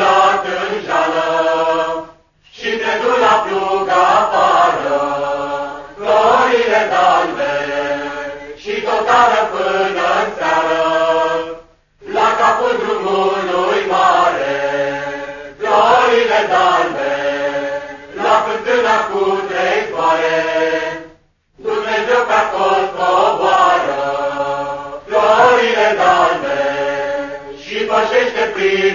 luat în jală și te du la plug. Florile galbe și totală până în la capul drumului mare. Florile galbe la fântâna cu trei soare, Dumnezeu pe acolo. Florile galbe și pășește prin